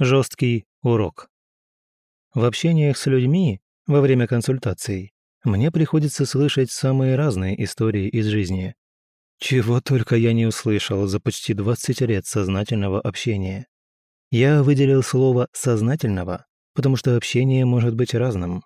Жесткий урок. В общениях с людьми во время консультаций мне приходится слышать самые разные истории из жизни. Чего только я не услышал за почти 20 лет сознательного общения. Я выделил слово «сознательного», потому что общение может быть разным.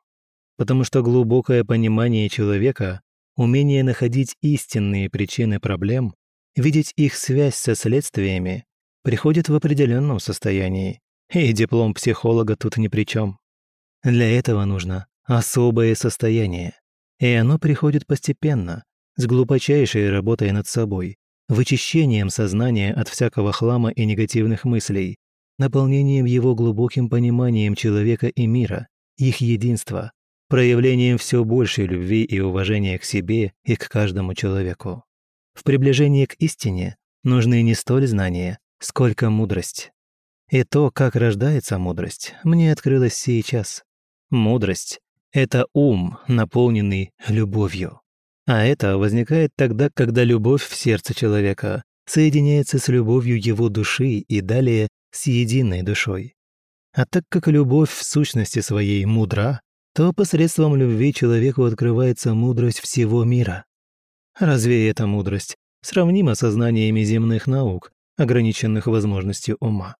Потому что глубокое понимание человека, умение находить истинные причины проблем, видеть их связь со следствиями, приходит в определенном состоянии, и диплом психолога тут ни при чем. Для этого нужно особое состояние, и оно приходит постепенно, с глубочайшей работой над собой, вычищением сознания от всякого хлама и негативных мыслей, наполнением его глубоким пониманием человека и мира, их единства, проявлением все большей любви и уважения к себе и к каждому человеку. В приближении к истине нужны не столь знания, сколько мудрость. И то, как рождается мудрость, мне открылось сейчас. Мудрость — это ум, наполненный любовью. А это возникает тогда, когда любовь в сердце человека соединяется с любовью его души и далее с единой душой. А так как любовь в сущности своей мудра, то посредством любви человеку открывается мудрость всего мира. Разве эта мудрость сравнима со знаниями земных наук, ограниченных возможностью ума?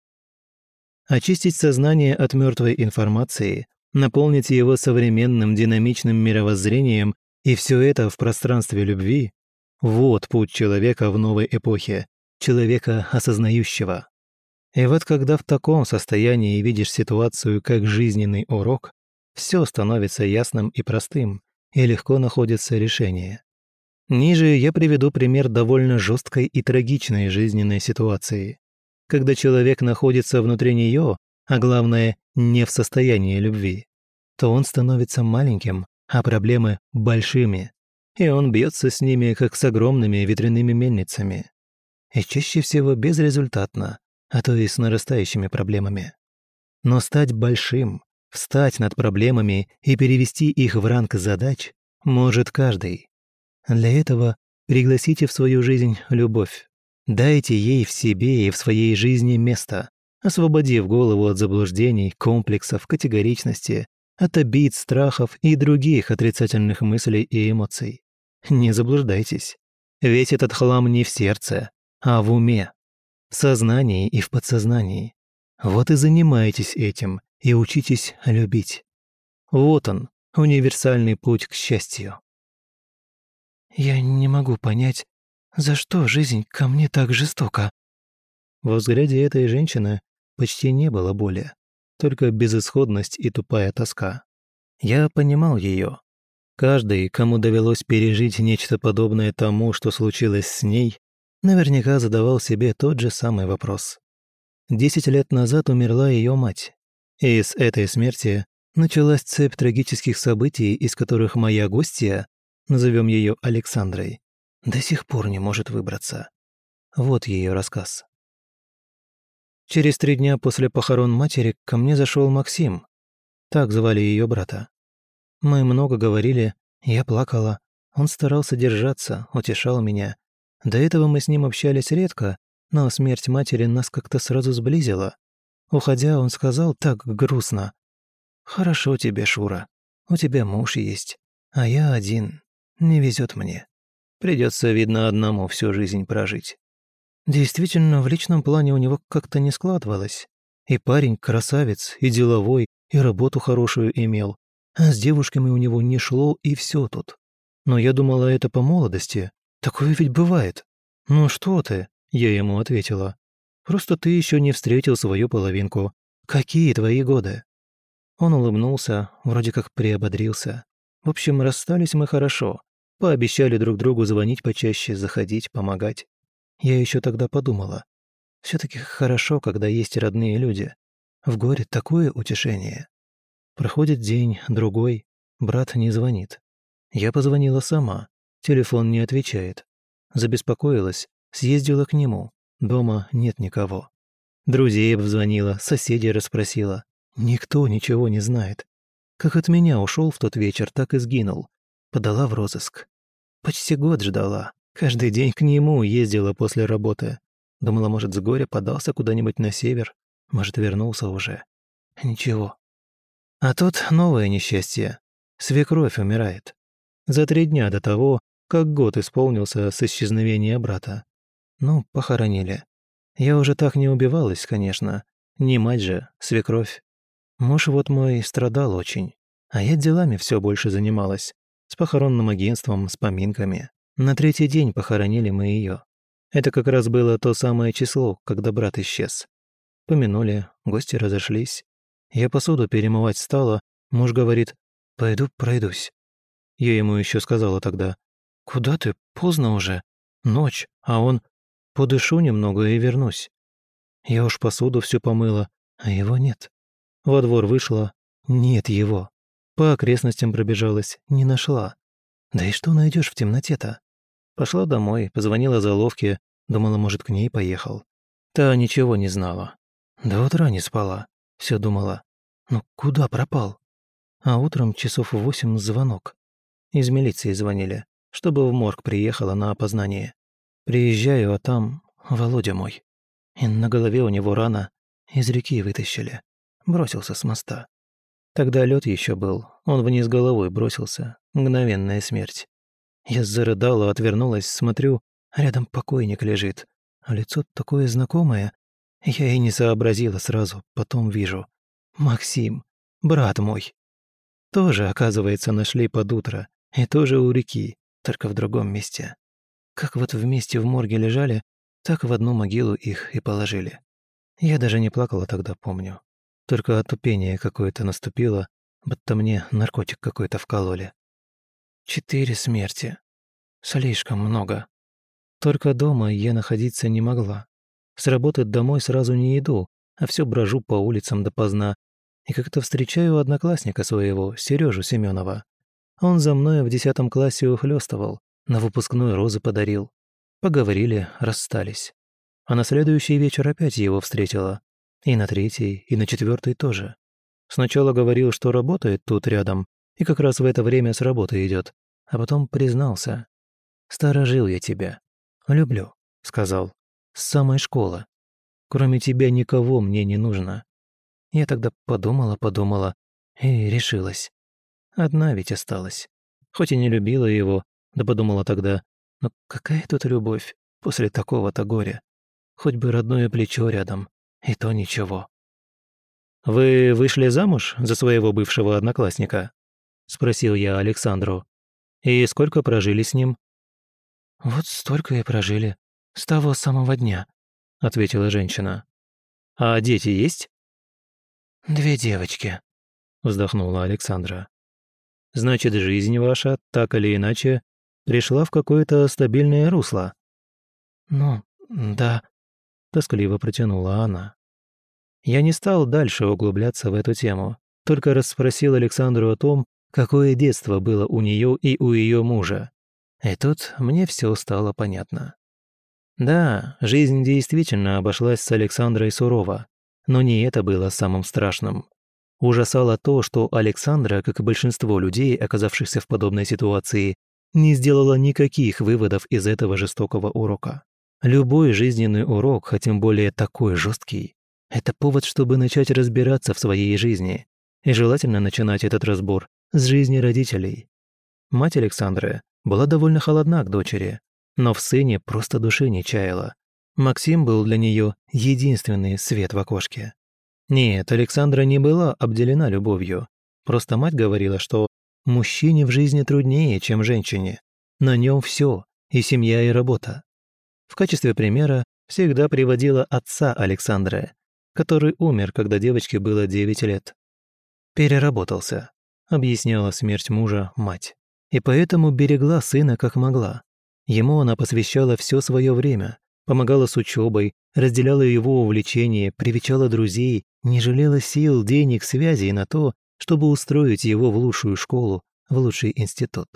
Очистить сознание от мертвой информации, наполнить его современным динамичным мировоззрением и все это в пространстве любви – вот путь человека в новой эпохе, человека осознающего. И вот когда в таком состоянии видишь ситуацию как жизненный урок, все становится ясным и простым, и легко находится решение. Ниже я приведу пример довольно жесткой и трагичной жизненной ситуации, когда человек находится внутри нее, а главное, не в состоянии любви, то он становится маленьким, а проблемы – большими, и он бьется с ними, как с огромными ветряными мельницами. И чаще всего безрезультатно, а то и с нарастающими проблемами. Но стать большим, встать над проблемами и перевести их в ранг задач может каждый. Для этого пригласите в свою жизнь любовь. Дайте ей в себе и в своей жизни место, освободив голову от заблуждений, комплексов, категоричности, от обид, страхов и других отрицательных мыслей и эмоций. Не заблуждайтесь. Весь этот хлам не в сердце, а в уме в сознании и в подсознании. Вот и занимайтесь этим и учитесь любить. Вот он, универсальный путь к счастью. Я не могу понять, за что жизнь ко мне так жестока. Во взгляде этой женщины почти не было боли, только безысходность и тупая тоска. Я понимал ее. Каждый, кому довелось пережить нечто подобное тому, что случилось с ней, наверняка задавал себе тот же самый вопрос. Десять лет назад умерла ее мать, и с этой смерти началась цепь трагических событий, из которых моя гостья, назовем ее Александрой, до сих пор не может выбраться. Вот ее рассказ. Через три дня после похорон матери ко мне зашел Максим. Так звали ее брата. Мы много говорили, я плакала. Он старался держаться, утешал меня, до этого мы с ним общались редко, но смерть матери нас как-то сразу сблизила. Уходя, он сказал так грустно. «Хорошо тебе, Шура. У тебя муж есть, а я один. Не везет мне. Придется, видно, одному всю жизнь прожить». Действительно, в личном плане у него как-то не складывалось. И парень красавец, и деловой, и работу хорошую имел. А с девушками у него не шло, и все тут. Но я думала, это по молодости, Такое ведь бывает. Ну что ты? Я ему ответила. Просто ты еще не встретил свою половинку. Какие твои годы? Он улыбнулся, вроде как приободрился. В общем, расстались мы хорошо. Пообещали друг другу звонить почаще, заходить, помогать. Я еще тогда подумала. все таки хорошо, когда есть родные люди. В горе такое утешение. Проходит день, другой, брат не звонит. Я позвонила сама. Телефон не отвечает. Забеспокоилась, съездила к нему. Дома нет никого. Друзей обзвонила, соседей расспросила. Никто ничего не знает. Как от меня ушел в тот вечер, так и сгинул. Подала в розыск. Почти год ждала. Каждый день к нему ездила после работы. Думала, может, с горя подался куда-нибудь на север. Может, вернулся уже. Ничего. А тут новое несчастье. Свекровь умирает. За три дня до того, как год исполнился с исчезновения брата. Ну, похоронили. Я уже так не убивалась, конечно. Не мать же, свекровь. Муж вот мой страдал очень. А я делами все больше занималась. С похоронным агентством, с поминками. На третий день похоронили мы ее. Это как раз было то самое число, когда брат исчез. Помянули, гости разошлись. Я посуду перемывать стала, муж говорит, «Пойду пройдусь». Я ему еще сказала тогда, «Куда ты? Поздно уже. Ночь, а он...» «Подышу немного и вернусь». Я уж посуду всю помыла, а его нет. Во двор вышла, нет его. По окрестностям пробежалась, не нашла. Да и что найдешь в темноте-то? Пошла домой, позвонила заловке, думала, может, к ней поехал. Та ничего не знала. До утра не спала, все думала. Ну куда пропал? А утром часов в восемь звонок. Из милиции звонили, чтобы в морг приехала на опознание. Приезжаю, а там Володя мой. И на голове у него рана. Из реки вытащили. Бросился с моста. Тогда лед еще был. Он вниз головой бросился. Мгновенная смерть. Я зарыдала, отвернулась, смотрю, рядом покойник лежит. А лицо такое знакомое. Я и не сообразила сразу, потом вижу. Максим, брат мой. Тоже, оказывается, нашли под утро. И тоже у реки, только в другом месте. Как вот вместе в морге лежали, так в одну могилу их и положили. Я даже не плакала тогда, помню. Только отупение какое-то наступило, будто мне наркотик какой-то вкололи. Четыре смерти. Слишком много. Только дома я находиться не могла. С работы домой сразу не иду, а все брожу по улицам допоздна. И как-то встречаю одноклассника своего, Сережу Семенова. Он за мной в десятом классе ухлёстывал, на выпускной розы подарил. Поговорили, расстались. А на следующий вечер опять его встретила. И на третий, и на четвертый тоже. Сначала говорил, что работает тут рядом, и как раз в это время с работы идет, а потом признался. «Сторожил я тебя. Люблю», — сказал. «С самой школы. Кроме тебя никого мне не нужно». Я тогда подумала-подумала и решилась. Одна ведь осталась. Хоть и не любила его, да подумала тогда, но какая тут любовь после такого-то горя? Хоть бы родное плечо рядом, и то ничего. «Вы вышли замуж за своего бывшего одноклассника?» — спросил я Александру. «И сколько прожили с ним?» «Вот столько и прожили. С того самого дня», — ответила женщина. «А дети есть?» «Две девочки», — вздохнула Александра. «Значит, жизнь ваша, так или иначе, пришла в какое-то стабильное русло». «Ну, да», — тоскливо протянула она. Я не стал дальше углубляться в эту тему, только расспросил Александру о том, какое детство было у нее и у ее мужа. И тут мне все стало понятно. Да, жизнь действительно обошлась с Александрой сурово, но не это было самым страшным. Ужасало то, что Александра, как и большинство людей, оказавшихся в подобной ситуации, не сделала никаких выводов из этого жестокого урока. Любой жизненный урок, а тем более такой жесткий, это повод, чтобы начать разбираться в своей жизни. И желательно начинать этот разбор с жизни родителей. Мать Александры была довольно холодна к дочери, но в сыне просто души не чаяла. Максим был для нее единственный свет в окошке. Нет, Александра не была обделена любовью. Просто мать говорила, что Мужчине в жизни труднее, чем женщине. На нем все и семья, и работа. В качестве примера всегда приводила отца Александра, который умер, когда девочке было 9 лет. «Переработался», — объясняла смерть мужа мать. И поэтому берегла сына как могла. Ему она посвящала все свое время, помогала с учебой, разделяла его увлечения, привечала друзей, не жалела сил, денег, связей на то, чтобы устроить его в лучшую школу, в лучший институт.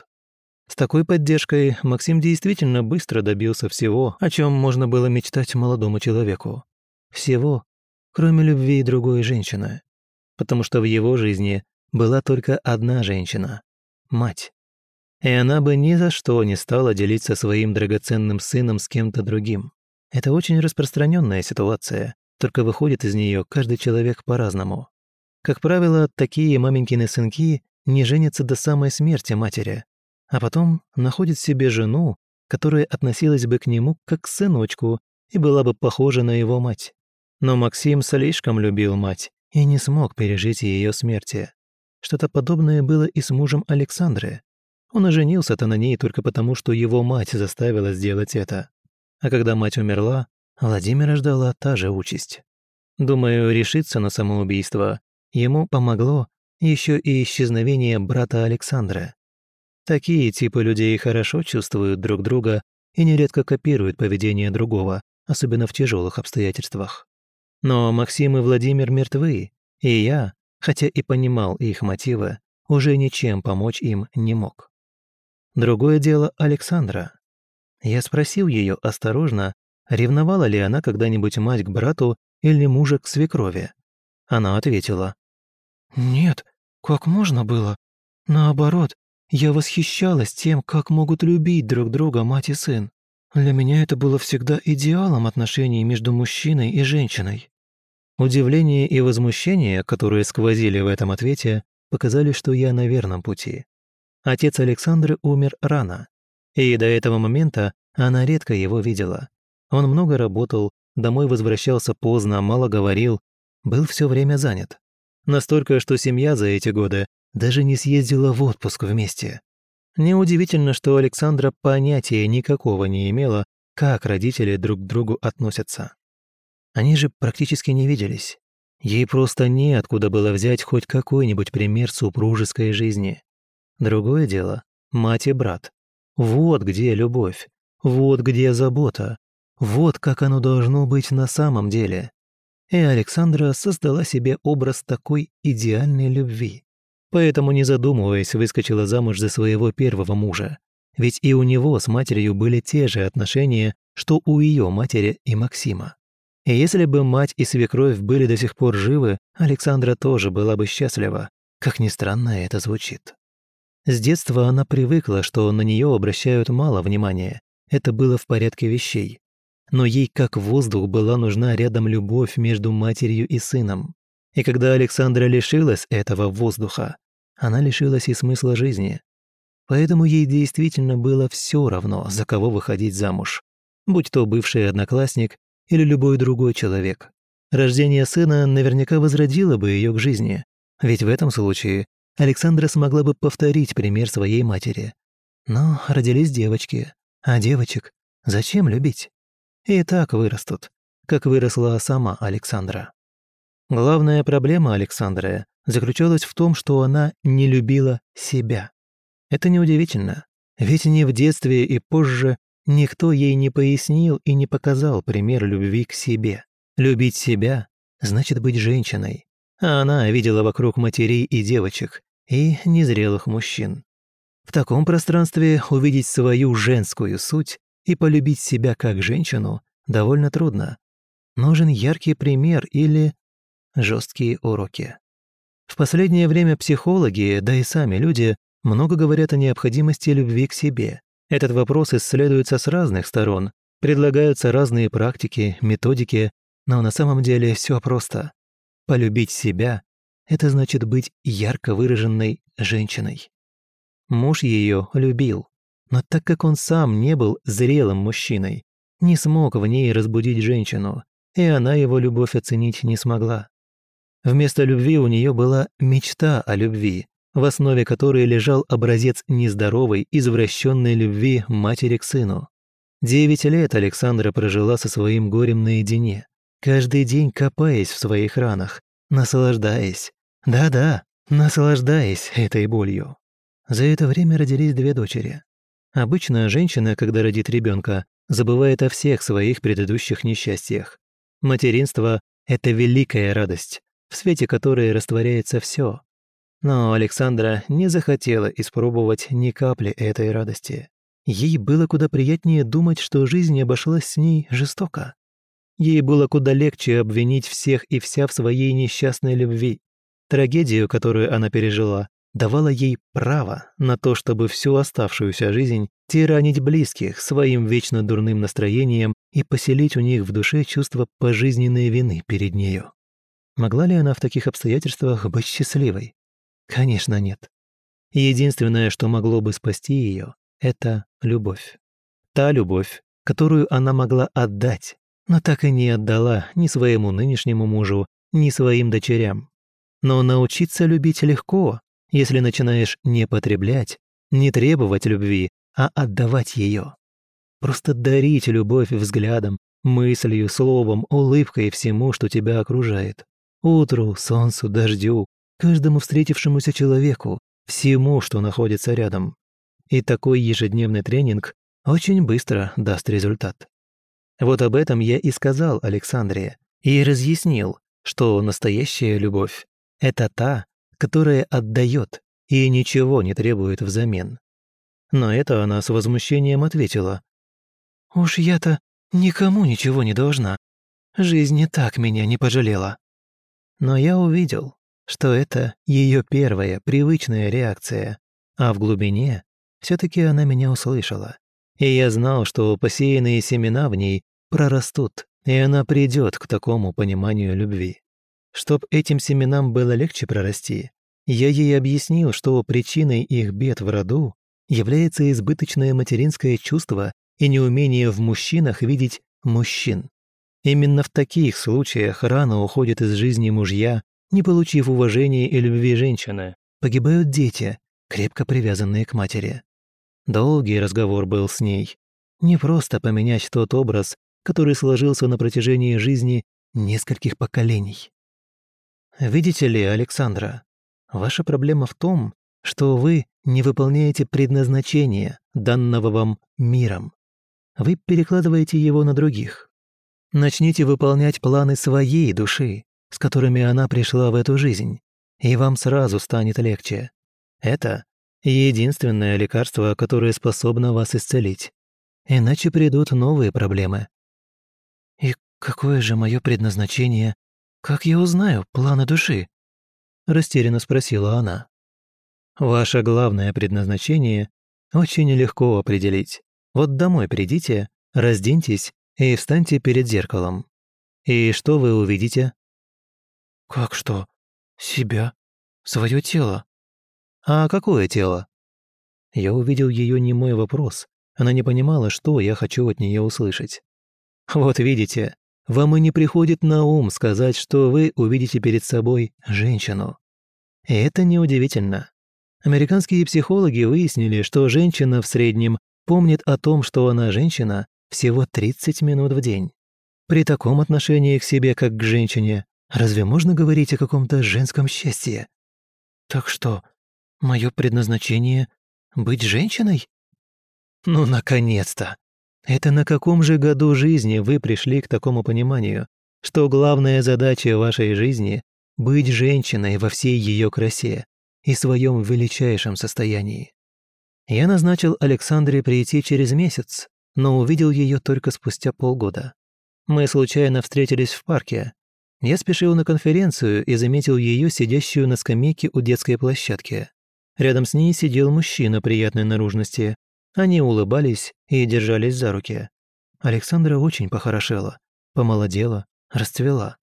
С такой поддержкой Максим действительно быстро добился всего, о чем можно было мечтать молодому человеку. Всего, кроме любви другой женщины. Потому что в его жизни была только одна женщина — мать. И она бы ни за что не стала делиться своим драгоценным сыном с кем-то другим. Это очень распространенная ситуация, только выходит из нее каждый человек по-разному. Как правило, такие маменькины сынки не женятся до самой смерти матери, а потом находят себе жену, которая относилась бы к нему как к сыночку и была бы похожа на его мать. Но Максим слишком любил мать и не смог пережить ее смерти. Что-то подобное было и с мужем Александры. Он оженился-то на ней только потому, что его мать заставила сделать это. А когда мать умерла, Владимира ждала та же участь. Думаю, решиться на самоубийство ему помогло еще и исчезновение брата Александра. Такие типы людей хорошо чувствуют друг друга и нередко копируют поведение другого, особенно в тяжелых обстоятельствах. Но Максим и Владимир мертвы, и я, хотя и понимал их мотивы, уже ничем помочь им не мог. Другое дело Александра. Я спросил ее осторожно, ревновала ли она когда-нибудь мать к брату или мужа к свекрови. Она ответила. «Нет, как можно было? Наоборот, я восхищалась тем, как могут любить друг друга мать и сын. Для меня это было всегда идеалом отношений между мужчиной и женщиной. Удивление и возмущение, которые сквозили в этом ответе, показали, что я на верном пути. Отец Александры умер рано, и до этого момента она редко его видела. Он много работал, домой возвращался поздно, мало говорил, был все время занят. Настолько, что семья за эти годы даже не съездила в отпуск вместе. Неудивительно, что Александра понятия никакого не имела, как родители друг к другу относятся. Они же практически не виделись. Ей просто неоткуда было взять хоть какой-нибудь пример супружеской жизни. Другое дело – мать и брат. Вот где любовь, вот где забота, вот как оно должно быть на самом деле. И Александра создала себе образ такой идеальной любви поэтому, не задумываясь, выскочила замуж за своего первого мужа. Ведь и у него с матерью были те же отношения, что у ее матери и Максима. И если бы мать и свекровь были до сих пор живы, Александра тоже была бы счастлива, как ни странно это звучит. С детства она привыкла, что на нее обращают мало внимания. Это было в порядке вещей. Но ей как воздух была нужна рядом любовь между матерью и сыном. И когда Александра лишилась этого воздуха, она лишилась и смысла жизни. Поэтому ей действительно было все равно, за кого выходить замуж. Будь то бывший одноклассник или любой другой человек. Рождение сына наверняка возродило бы ее к жизни. Ведь в этом случае Александра смогла бы повторить пример своей матери. Но родились девочки, а девочек зачем любить? И так вырастут, как выросла сама Александра. Главная проблема Александры заключалась в том, что она не любила себя. Это неудивительно, ведь ни в детстве и позже никто ей не пояснил и не показал пример любви к себе. Любить себя значит быть женщиной, а она видела вокруг матерей и девочек, и незрелых мужчин. В таком пространстве увидеть свою женскую суть и полюбить себя как женщину довольно трудно. Нужен яркий пример или жесткие уроки. В последнее время психологи, да и сами люди, много говорят о необходимости любви к себе. Этот вопрос исследуется с разных сторон, предлагаются разные практики, методики, но на самом деле все просто. Полюбить себя – это значит быть ярко выраженной женщиной. Муж ее любил, но так как он сам не был зрелым мужчиной, не смог в ней разбудить женщину, и она его любовь оценить не смогла. Вместо любви у нее была мечта о любви, в основе которой лежал образец нездоровой, извращенной любви матери к сыну. Девять лет Александра прожила со своим горем наедине, каждый день копаясь в своих ранах, наслаждаясь. Да-да, наслаждаясь этой болью. За это время родились две дочери. Обычно женщина, когда родит ребенка, забывает о всех своих предыдущих несчастьях. Материнство – это великая радость, в свете которой растворяется все. Но Александра не захотела испробовать ни капли этой радости. Ей было куда приятнее думать, что жизнь обошлась с ней жестоко. Ей было куда легче обвинить всех и вся в своей несчастной любви. Трагедию, которую она пережила, давала ей право на то, чтобы всю оставшуюся жизнь тиранить близких своим вечно дурным настроением и поселить у них в душе чувство пожизненной вины перед нею. Могла ли она в таких обстоятельствах быть счастливой? Конечно, нет. Единственное, что могло бы спасти ее, это любовь. Та любовь, которую она могла отдать, но так и не отдала ни своему нынешнему мужу, ни своим дочерям. Но научиться любить легко, если начинаешь не потреблять, не требовать любви, а отдавать ее. Просто дарить любовь взглядом, мыслью, словом, улыбкой всему, что тебя окружает. Утру, солнцу, дождю, каждому встретившемуся человеку, всему, что находится рядом. И такой ежедневный тренинг очень быстро даст результат. Вот об этом я и сказал Александре, и разъяснил, что настоящая любовь – это та, которая отдает и ничего не требует взамен. На это она с возмущением ответила. «Уж я-то никому ничего не должна. Жизнь не так меня не пожалела». Но я увидел, что это ее первая привычная реакция, а в глубине все таки она меня услышала. И я знал, что посеянные семена в ней прорастут, и она придет к такому пониманию любви. Чтоб этим семенам было легче прорасти, я ей объяснил, что причиной их бед в роду является избыточное материнское чувство и неумение в мужчинах видеть мужчин. Именно в таких случаях рано уходят из жизни мужья, не получив уважения и любви женщины. Погибают дети, крепко привязанные к матери. Долгий разговор был с ней. Не просто поменять тот образ, который сложился на протяжении жизни нескольких поколений. Видите ли, Александра, ваша проблема в том, что вы не выполняете предназначение, данного вам миром. Вы перекладываете его на других. Начните выполнять планы своей души, с которыми она пришла в эту жизнь, и вам сразу станет легче. Это единственное лекарство, которое способно вас исцелить. Иначе придут новые проблемы. «И какое же мое предназначение? Как я узнаю планы души?» Растерянно спросила она. «Ваше главное предназначение очень легко определить. Вот домой придите, разденьтесь и встаньте перед зеркалом. И что вы увидите?» «Как что? Себя? Свое тело?» «А какое тело?» Я увидел ее немой вопрос. Она не понимала, что я хочу от нее услышать. «Вот видите, вам и не приходит на ум сказать, что вы увидите перед собой женщину. И это неудивительно. Американские психологи выяснили, что женщина в среднем помнит о том, что она женщина, всего 30 минут в день. При таком отношении к себе, как к женщине, Разве можно говорить о каком-то женском счастье? Так что, мое предназначение — быть женщиной? Ну, наконец-то! Это на каком же году жизни вы пришли к такому пониманию, что главная задача вашей жизни — быть женщиной во всей ее красе и своем величайшем состоянии? Я назначил Александре прийти через месяц, но увидел ее только спустя полгода. Мы случайно встретились в парке, я спешил на конференцию и заметил ее, сидящую на скамейке у детской площадки. Рядом с ней сидел мужчина приятной наружности. Они улыбались и держались за руки. Александра очень похорошела, помолодела, расцвела.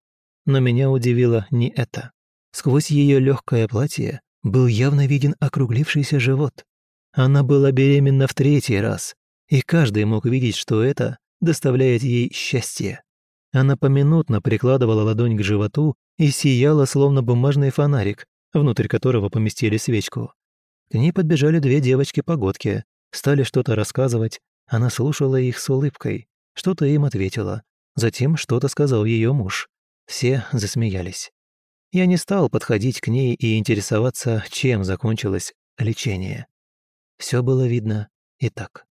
Но меня удивило не это. Сквозь ее легкое платье был явно виден округлившийся живот. Она была беременна в третий раз, и каждый мог видеть, что это доставляет ей счастье. Она поминутно прикладывала ладонь к животу и сияла, словно бумажный фонарик, внутрь которого поместили свечку. К ней подбежали две девочки-погодки, стали что-то рассказывать, она слушала их с улыбкой, что-то им ответила, затем что-то сказал ее муж. Все засмеялись. Я не стал подходить к ней и интересоваться, чем закончилось лечение. Все было видно и так.